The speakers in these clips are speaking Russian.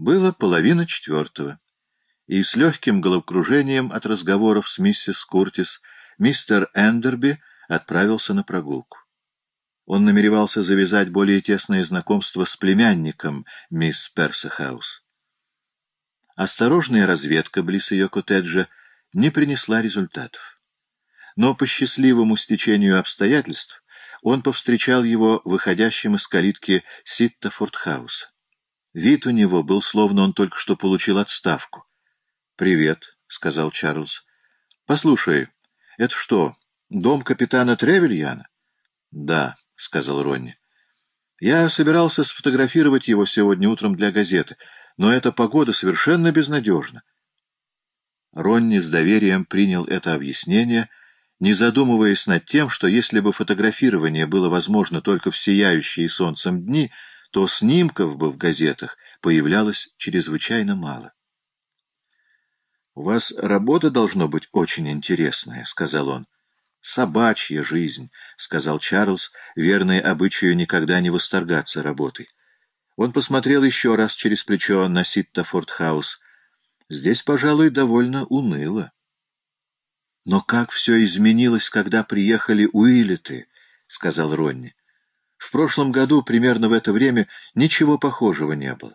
Было половина четвертого, и с легким головокружением от разговоров с миссис Куртис мистер Эндерби отправился на прогулку. Он намеревался завязать более тесное знакомство с племянником мисс Персехаус. Осторожная разведка близ ее коттеджа не принесла результатов. Но по счастливому стечению обстоятельств он повстречал его выходящим из калитки Ситтафордхауса. Вид у него был, словно он только что получил отставку. «Привет», — сказал Чарльз. «Послушай, это что, дом капитана Тревельяна?» «Да», — сказал Ронни. «Я собирался сфотографировать его сегодня утром для газеты, но эта погода совершенно безнадежна». Ронни с доверием принял это объяснение, не задумываясь над тем, что если бы фотографирование было возможно только в сияющие солнцем дни — то снимков бы в газетах появлялось чрезвычайно мало. «У вас работа должно быть очень интересная», — сказал он. «Собачья жизнь», — сказал Чарльз, верный обычаю никогда не восторгаться работой. Он посмотрел еще раз через плечо на Ситтафорд-хаус. Здесь, пожалуй, довольно уныло. «Но как все изменилось, когда приехали Уиллеты», — сказал Ронни. В прошлом году, примерно в это время, ничего похожего не было.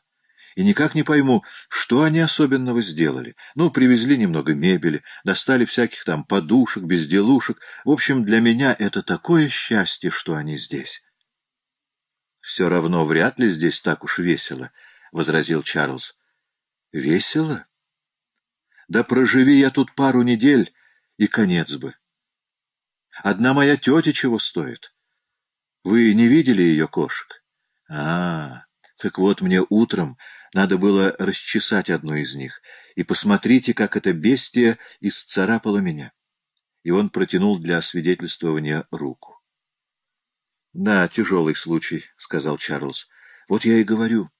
И никак не пойму, что они особенного сделали. Ну, привезли немного мебели, достали всяких там подушек, безделушек. В общем, для меня это такое счастье, что они здесь. — Все равно вряд ли здесь так уж весело, — возразил Чарльз. — Весело? Да проживи я тут пару недель, и конец бы. Одна моя тетя чего стоит? — вы не видели ее кошек? А, так вот мне утром надо было расчесать одну из них. И посмотрите, как это бестия исцарапало меня. И он протянул для освидетельствования руку. — Да, тяжелый случай, — сказал Чарльз. — Вот я и говорю.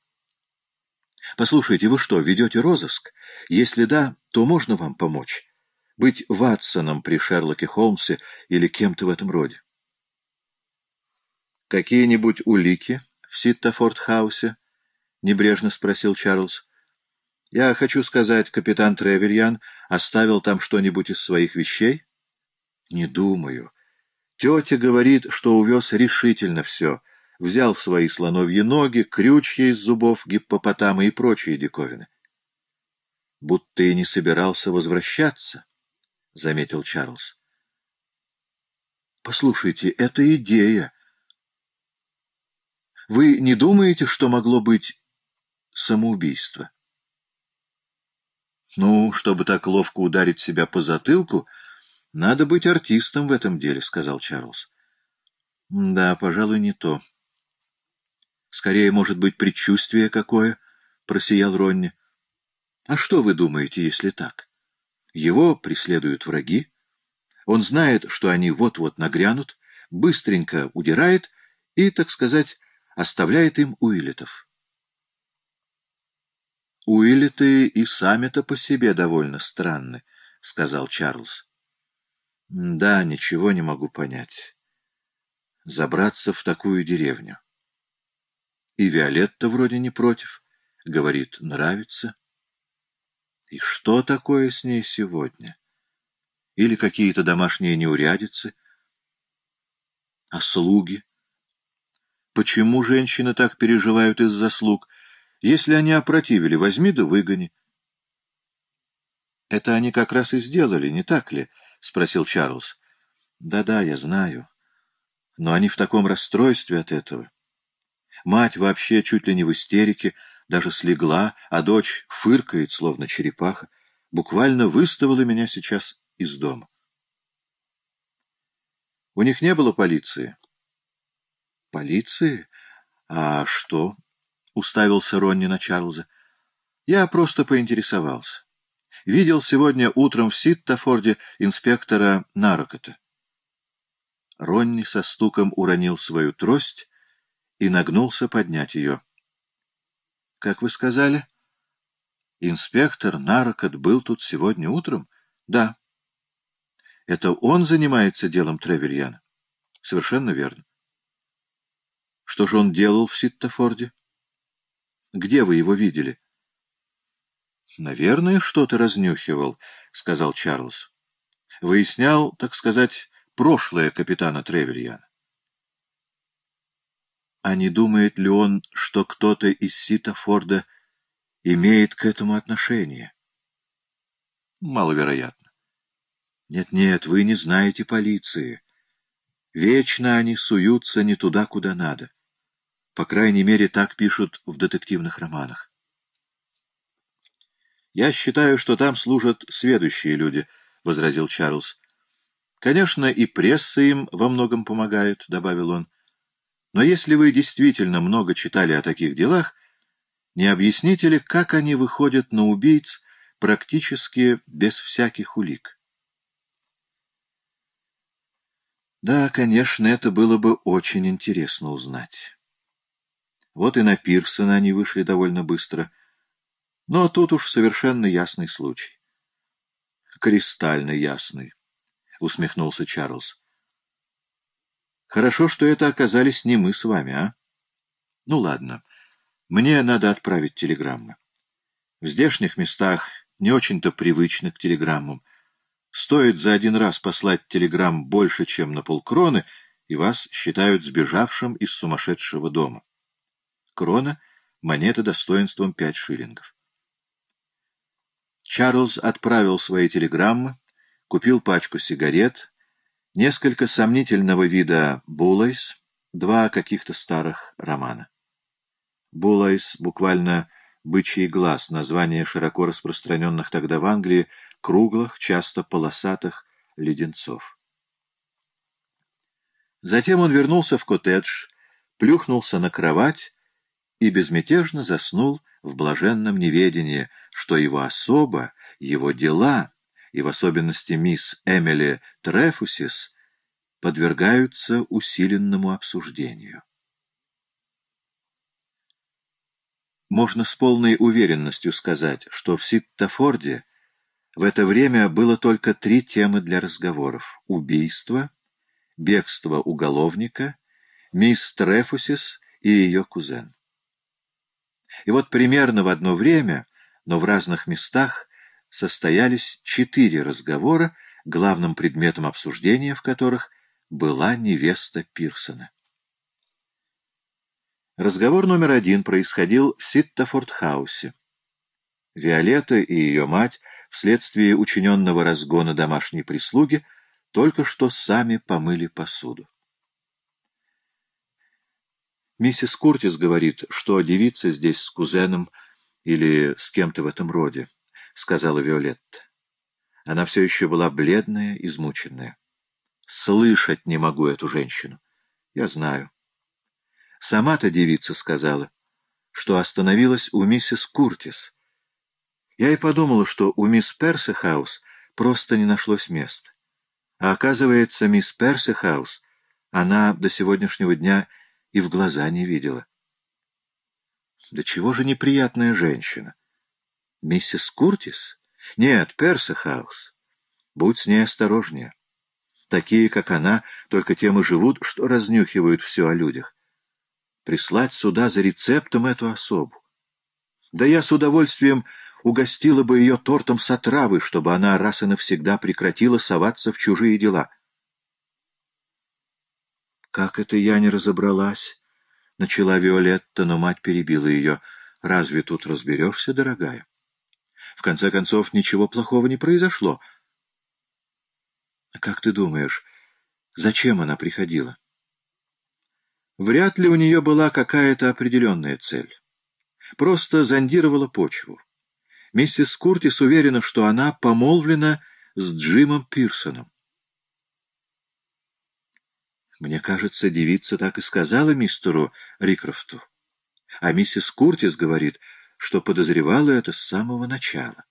— Послушайте, вы что, ведете розыск? Если да, то можно вам помочь? Быть Ватсоном при Шерлоке Холмсе или кем-то в этом роде? — Какие-нибудь улики в Ситтафорд-хаусе? — небрежно спросил Чарльз. — Я хочу сказать, капитан Тревельян оставил там что-нибудь из своих вещей? — Не думаю. Тетя говорит, что увез решительно все. Взял свои слоновьи ноги, крючья из зубов гиппопотама и прочие диковины. — Будто и не собирался возвращаться, — заметил Чарльз. — Послушайте, это идея. Вы не думаете, что могло быть самоубийство? Ну, чтобы так ловко ударить себя по затылку, надо быть артистом в этом деле, — сказал Чарльз. Да, пожалуй, не то. Скорее, может быть, предчувствие какое, — просиял Ронни. А что вы думаете, если так? Его преследуют враги. Он знает, что они вот-вот нагрянут, быстренько удирает и, так сказать, оставляет им Уиллетов. «Уиллеты и сами-то по себе довольно странны», — сказал Чарльз. «Да, ничего не могу понять. Забраться в такую деревню. И Виолетта вроде не против, говорит, нравится. И что такое с ней сегодня? Или какие-то домашние неурядицы? А слуги?» Почему женщины так переживают из-за слуг? Если они опротивили, возьми да выгони. — Это они как раз и сделали, не так ли? — спросил Чарльз. Да — Да-да, я знаю. Но они в таком расстройстве от этого. Мать вообще чуть ли не в истерике, даже слегла, а дочь фыркает, словно черепаха. Буквально выставила меня сейчас из дома. У них не было полиции. «Полиции? А что?» — уставился Ронни на Чарльза. «Я просто поинтересовался. Видел сегодня утром в Ситтафорде инспектора Нарокота». Ронни со стуком уронил свою трость и нагнулся поднять ее. — Как вы сказали? — Инспектор Нарокот был тут сегодня утром? — Да. — Это он занимается делом Тревельяна? — Совершенно верно. Что же он делал в Ситтофорде? Где вы его видели? Наверное, что-то разнюхивал, — сказал Чарльз. Выяснял, так сказать, прошлое капитана Тревельяна. А не думает ли он, что кто-то из Ситафорда имеет к этому отношение? Маловероятно. Нет-нет, вы не знаете полиции. Вечно они суются не туда, куда надо. По крайней мере, так пишут в детективных романах. «Я считаю, что там служат сведущие люди», — возразил Чарльз. «Конечно, и пресса им во многом помогает», — добавил он. «Но если вы действительно много читали о таких делах, не объясните ли, как они выходят на убийц практически без всяких улик?» Да, конечно, это было бы очень интересно узнать. Вот и на Пирсона они вышли довольно быстро — но тут уж совершенно ясный случай. «Кристально ясный», — усмехнулся Чарльз. «Хорошо, что это оказались не мы с вами, а? Ну ладно, мне надо отправить телеграммы. В здешних местах не очень-то привычны к телеграммам. Стоит за один раз послать телеграмм больше, чем на полкроны, и вас считают сбежавшим из сумасшедшего дома. Крона — монета достоинством пять шиллингов. Чарльз отправил свои телеграммы, купил пачку сигарет, несколько сомнительного вида «Буллайс», два каких-то старых романа. «Буллайс» буквально «бычий глаз», название широко распространенных тогда в Англии круглых, часто полосатых леденцов. Затем он вернулся в коттедж, плюхнулся на кровать и безмятежно заснул в блаженном неведении, что его особа, его дела, и в особенности мисс Эмили Трефусис, подвергаются усиленному обсуждению. Можно с полной уверенностью сказать, что в Ситтафорде в это время было только три темы для разговоров — убийство, бегство уголовника, мисс Трефусис и ее кузен. И вот примерно в одно время, но в разных местах, состоялись четыре разговора, главным предметом обсуждения в которых была невеста Пирсона. Разговор номер один происходил в Ситтафорд-хаусе. Виолетта и ее мать, вследствие учиненного разгона домашней прислуги, только что сами помыли посуду. Миссис Куртис говорит, что девица здесь с кузеном или с кем-то в этом роде, — сказала Виолетта. Она все еще была бледная, измученная. Слышать не могу эту женщину. Я знаю. Сама-то девица сказала, что остановилась у миссис Куртис. Я и подумала, что у мисс Персихаус просто не нашлось места. А оказывается, мисс Персихаус, она до сегодняшнего дня и в глаза не видела. Да чего же неприятная женщина? Миссис Куртис? Нет, Персахаус. Будь с ней осторожнее. Такие, как она, только тем и живут, что разнюхивают все о людях. Прислать сюда за рецептом эту особу. Да я с удовольствием угостила бы ее тортом с отравой, чтобы она раз и навсегда прекратила соваться в чужие дела. «Как это я не разобралась?» — начала Виолетта, но мать перебила ее. «Разве тут разберешься, дорогая? В конце концов, ничего плохого не произошло». «Как ты думаешь, зачем она приходила?» Вряд ли у нее была какая-то определенная цель. Просто зондировала почву. Миссис Куртис уверена, что она помолвлена с Джимом Пирсоном. Мне кажется, девица так и сказала мистеру Рикрофту. А миссис Куртис говорит, что подозревала это с самого начала.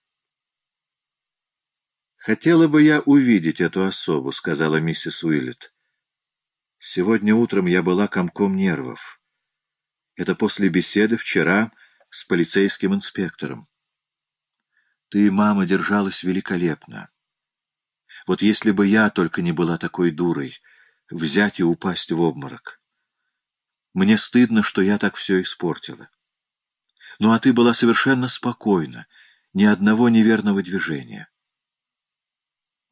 «Хотела бы я увидеть эту особу», — сказала миссис Уиллет. «Сегодня утром я была комком нервов. Это после беседы вчера с полицейским инспектором. Ты, мама, держалась великолепно. Вот если бы я только не была такой дурой...» взять и упасть в обморок. Мне стыдно, что я так все испортила. Ну, а ты была совершенно спокойна, ни одного неверного движения.